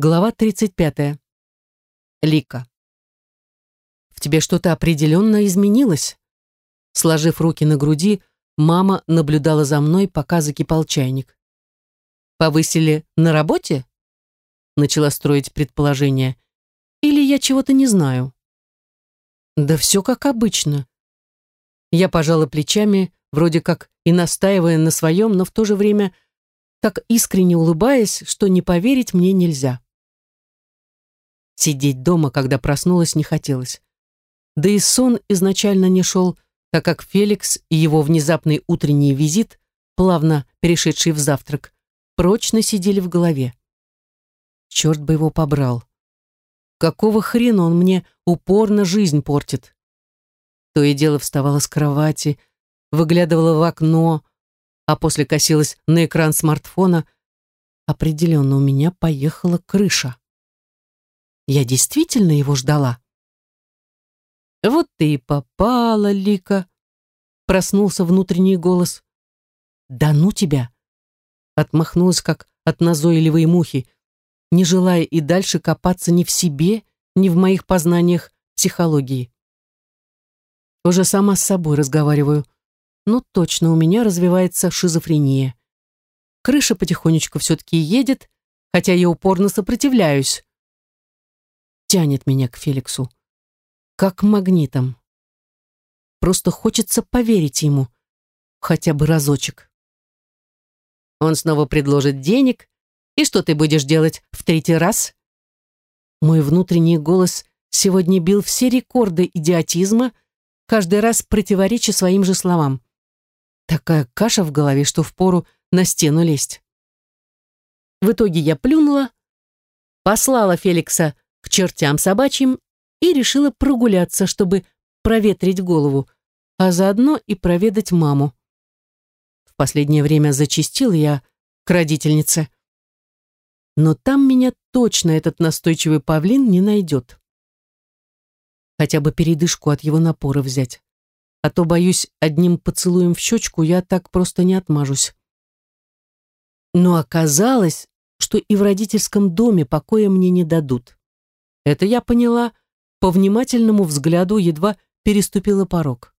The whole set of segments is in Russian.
Глава 35. Лика. В тебе что-то определенно изменилось. Сложив руки на груди, мама наблюдала за мной, пока закипал чайник. Повысили на работе? Начала строить предположение. Или я чего-то не знаю? Да все как обычно. Я пожала плечами, вроде как и настаивая на своем, но в то же время так искренне улыбаясь, что не поверить мне нельзя. Сидеть дома, когда проснулась, не хотелось. Да и сон изначально не шел, так как Феликс и его внезапный утренний визит, плавно перешедший в завтрак, прочно сидели в голове. Черт бы его побрал. Какого хрена он мне упорно жизнь портит? То и дело вставала с кровати, выглядывала в окно, а после косилась на экран смартфона. Определенно у меня поехала крыша. Я действительно его ждала. Вот ты и попала, Лика. Проснулся внутренний голос. Да ну тебя. Отмахнулась, как от назойливой мухи, не желая и дальше копаться ни в себе, ни в моих познаниях психологии. Уже сама с собой разговариваю. Ну, точно, у меня развивается шизофрения. Крыша потихонечку все-таки едет, хотя я упорно сопротивляюсь тянет меня к Феликсу. Как магнитом. Просто хочется поверить ему. Хотя бы разочек. Он снова предложит денег. И что ты будешь делать в третий раз? Мой внутренний голос сегодня бил все рекорды идиотизма, каждый раз противореча своим же словам. Такая каша в голове, что впору на стену лезть. В итоге я плюнула, послала Феликса к чертям собачьим и решила прогуляться, чтобы проветрить голову, а заодно и проведать маму. В последнее время зачастил я к родительнице. Но там меня точно этот настойчивый павлин не найдет. Хотя бы передышку от его напора взять. А то, боюсь, одним поцелуем в щечку я так просто не отмажусь. Но оказалось, что и в родительском доме покоя мне не дадут. Это я поняла, по внимательному взгляду едва переступила порог.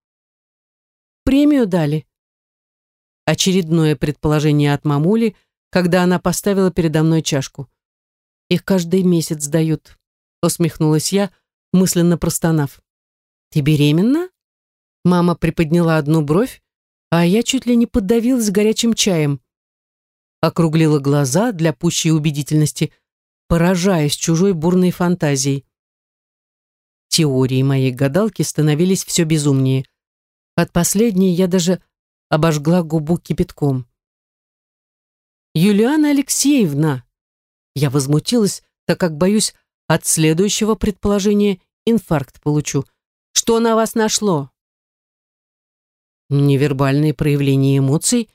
Премию дали. Очередное предположение от мамули, когда она поставила передо мной чашку. Их каждый месяц дают, усмехнулась я, мысленно простонав. Ты беременна? Мама приподняла одну бровь, а я чуть ли не подавилась горячим чаем. Округлила глаза для пущей убедительности, поражаясь чужой бурной фантазией. Теории моей гадалки становились все безумнее. От последней я даже обожгла губу кипятком. «Юлиана Алексеевна!» Я возмутилась, так как боюсь, от следующего предположения инфаркт получу. «Что на вас нашло?» Невербальные проявления эмоций.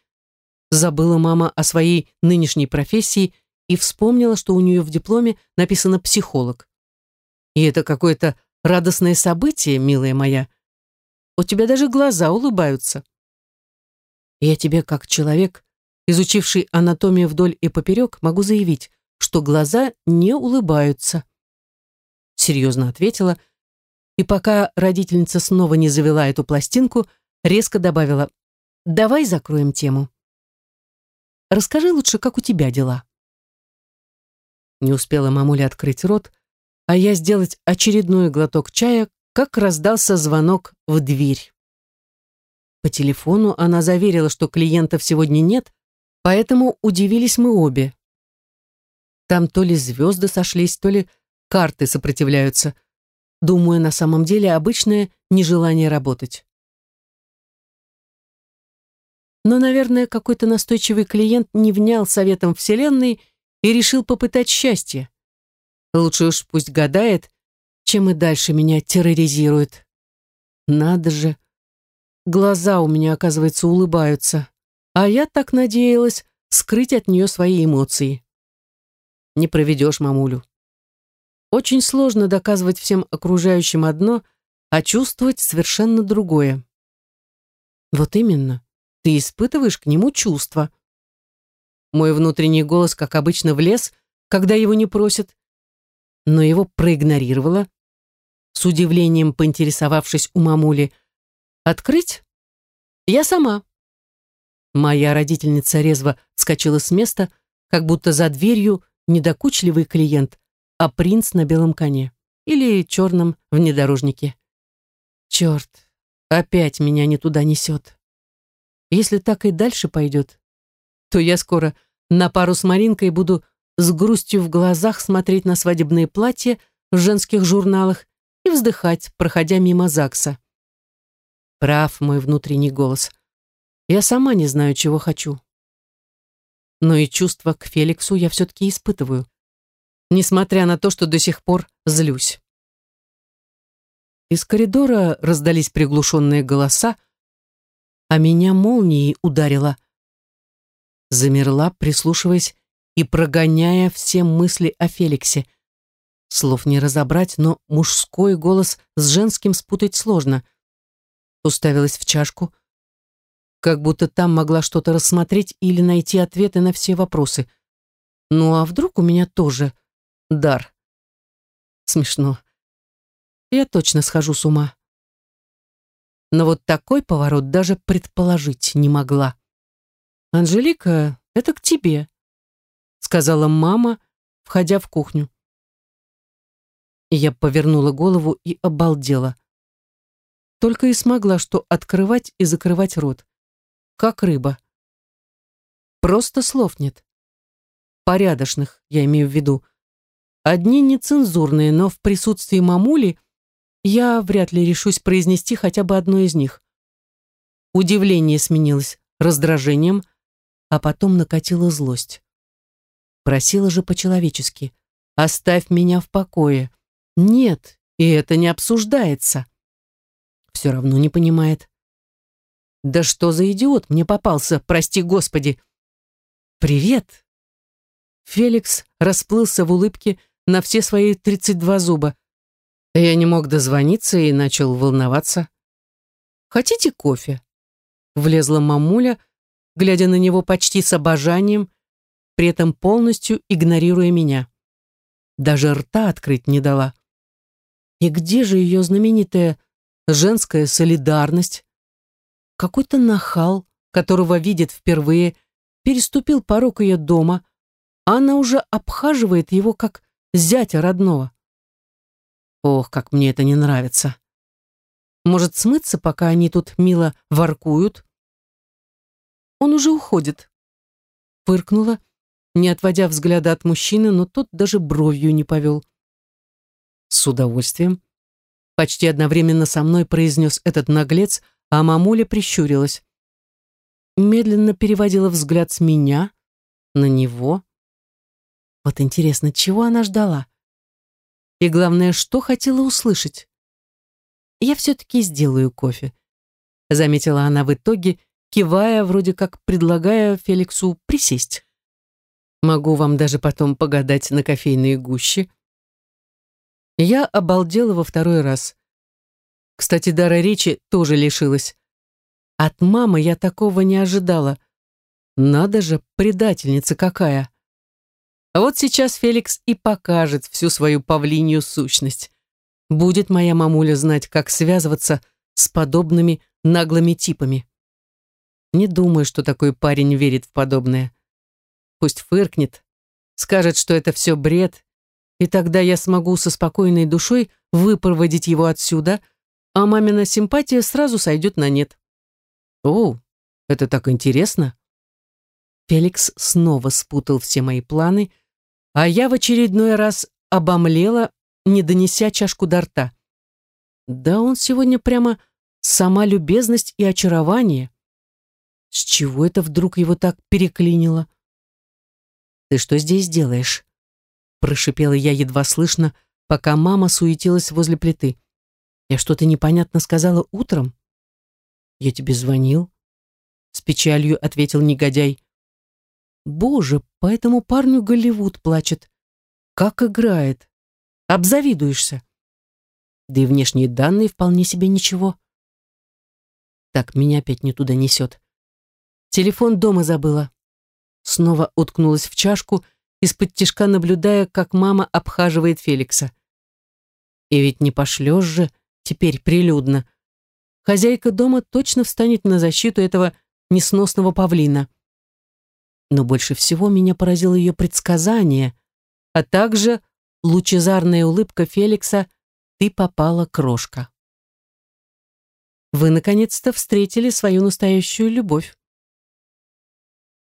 Забыла мама о своей нынешней профессии и вспомнила, что у нее в дипломе написано «психолог». И это какое-то радостное событие, милая моя. У тебя даже глаза улыбаются. Я тебе, как человек, изучивший анатомию вдоль и поперек, могу заявить, что глаза не улыбаются. Серьезно ответила, и пока родительница снова не завела эту пластинку, резко добавила, давай закроем тему. Расскажи лучше, как у тебя дела. Не успела мамуля открыть рот, а я сделать очередной глоток чая, как раздался звонок в дверь. По телефону она заверила, что клиентов сегодня нет, поэтому удивились мы обе. Там то ли звезды сошлись, то ли карты сопротивляются. Думаю, на самом деле обычное нежелание работать. Но, наверное, какой-то настойчивый клиент не внял советом Вселенной и решил попытать счастье. Лучше уж пусть гадает, чем и дальше меня терроризирует. Надо же. Глаза у меня, оказывается, улыбаются. А я так надеялась скрыть от нее свои эмоции. Не проведешь мамулю. Очень сложно доказывать всем окружающим одно, а чувствовать совершенно другое. Вот именно, ты испытываешь к нему чувства. Мой внутренний голос, как обычно, влез, когда его не просят, но его проигнорировала, с удивлением поинтересовавшись у мамули. «Открыть? Я сама». Моя родительница резво вскочила с места, как будто за дверью недокучливый клиент, а принц на белом коне или черном внедорожнике. Черт, опять меня не туда несет. Если так и дальше пойдет, то я скоро на пару с Маринкой буду с грустью в глазах смотреть на свадебные платья в женских журналах и вздыхать, проходя мимо ЗАГСа. Прав мой внутренний голос. Я сама не знаю, чего хочу. Но и чувства к Феликсу я все-таки испытываю, несмотря на то, что до сих пор злюсь. Из коридора раздались приглушенные голоса, а меня молнией ударило. Замерла, прислушиваясь и прогоняя все мысли о Феликсе. Слов не разобрать, но мужской голос с женским спутать сложно. Уставилась в чашку, как будто там могла что-то рассмотреть или найти ответы на все вопросы. Ну а вдруг у меня тоже дар? Смешно. Я точно схожу с ума. Но вот такой поворот даже предположить не могла. «Анжелика, это к тебе», — сказала мама, входя в кухню. Я повернула голову и обалдела. Только и смогла что открывать и закрывать рот. Как рыба. Просто слов нет. Порядочных, я имею в виду. Одни нецензурные, но в присутствии мамули я вряд ли решусь произнести хотя бы одно из них. Удивление сменилось раздражением, а потом накатила злость. Просила же по-человечески. «Оставь меня в покое». Нет, и это не обсуждается. Все равно не понимает. Да что за идиот мне попался, прости господи. Привет. Феликс расплылся в улыбке на все свои тридцать два зуба. Я не мог дозвониться и начал волноваться. «Хотите кофе?» Влезла мамуля, глядя на него почти с обожанием, при этом полностью игнорируя меня. Даже рта открыть не дала. И где же ее знаменитая женская солидарность? Какой-то нахал, которого видит впервые, переступил порог ее дома, а она уже обхаживает его как зятя родного. Ох, как мне это не нравится. Может, смыться, пока они тут мило воркуют? Он уже уходит. Фыркнула, не отводя взгляда от мужчины, но тот даже бровью не повел. С удовольствием. Почти одновременно со мной произнес этот наглец, а мамуля прищурилась. Медленно переводила взгляд с меня на него. Вот интересно, чего она ждала? И главное, что хотела услышать. «Я все-таки сделаю кофе», — заметила она в итоге, кивая, вроде как предлагая Феликсу присесть. «Могу вам даже потом погадать на кофейные гущи». Я обалдела во второй раз. Кстати, дара речи тоже лишилась. От мамы я такого не ожидала. Надо же, предательница какая. А вот сейчас Феликс и покажет всю свою павлинью сущность. Будет моя мамуля знать, как связываться с подобными наглыми типами. Не думаю, что такой парень верит в подобное. Пусть фыркнет, скажет, что это все бред, и тогда я смогу со спокойной душой выпроводить его отсюда, а мамина симпатия сразу сойдет на нет. О, это так интересно. Феликс снова спутал все мои планы — а я в очередной раз обомлела, не донеся чашку до рта. Да он сегодня прямо сама любезность и очарование. С чего это вдруг его так переклинило? «Ты что здесь делаешь?» Прошипела я едва слышно, пока мама суетилась возле плиты. «Я что-то непонятно сказала утром?» «Я тебе звонил?» С печалью ответил негодяй. Боже, по этому парню Голливуд плачет. Как играет. Обзавидуешься. Да и внешние данные вполне себе ничего. Так, меня опять не туда несет. Телефон дома забыла. Снова уткнулась в чашку из-под тишка наблюдая, как мама обхаживает Феликса. И ведь не пошлешь же теперь прилюдно. Хозяйка дома точно встанет на защиту этого несносного павлина. Но больше всего меня поразило ее предсказание, а также лучезарная улыбка Феликса «Ты попала, крошка». Вы наконец-то встретили свою настоящую любовь.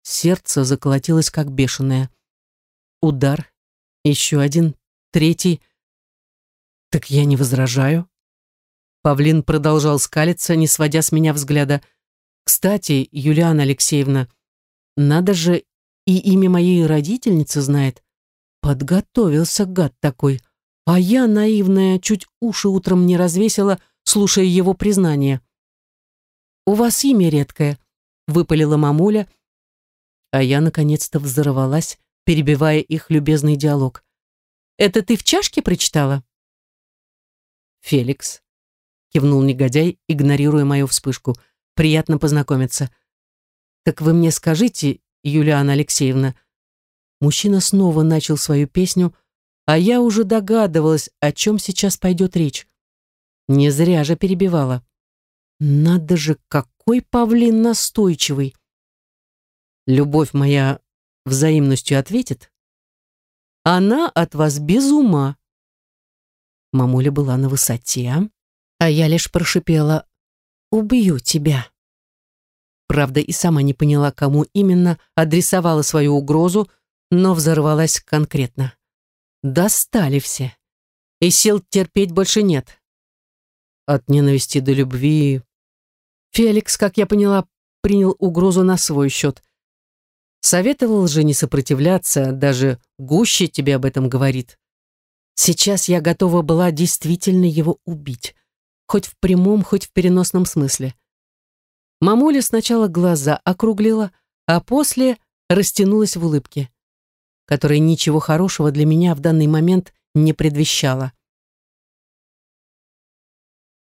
Сердце заколотилось как бешеное. Удар, еще один, третий. Так я не возражаю. Павлин продолжал скалиться, не сводя с меня взгляда. Кстати, Юлиана Алексеевна, надо же, и имя моей родительницы знает. Подготовился гад такой. А я, наивная, чуть уши утром не развесила, слушая его признание. «У вас имя редкое», — выпалила мамуля, а я наконец-то взорвалась, перебивая их любезный диалог. «Это ты в чашке прочитала?» «Феликс», — кивнул негодяй, игнорируя мою вспышку. «Приятно познакомиться». «Так вы мне скажите, Юлиана Алексеевна...» Мужчина снова начал свою песню, а я уже догадывалась, о чем сейчас пойдет речь. Не зря же перебивала. Надо же, какой павлин настойчивый. Любовь моя взаимностью ответит. Она от вас без ума. Мамуля была на высоте, а я лишь прошипела «Убью тебя». Правда, и сама не поняла, кому именно адресовала свою угрозу, но взорвалась конкретно. Достали все. И сил терпеть больше нет. От ненависти до любви... Феликс, как я поняла, принял угрозу на свой счет. Советовал же не сопротивляться, даже гуще тебе об этом говорит. Сейчас я готова была действительно его убить. Хоть в прямом, хоть в переносном смысле. Мамуля сначала глаза округлила, а после растянулась в улыбке, которая ничего хорошего для меня в данный момент не предвещала.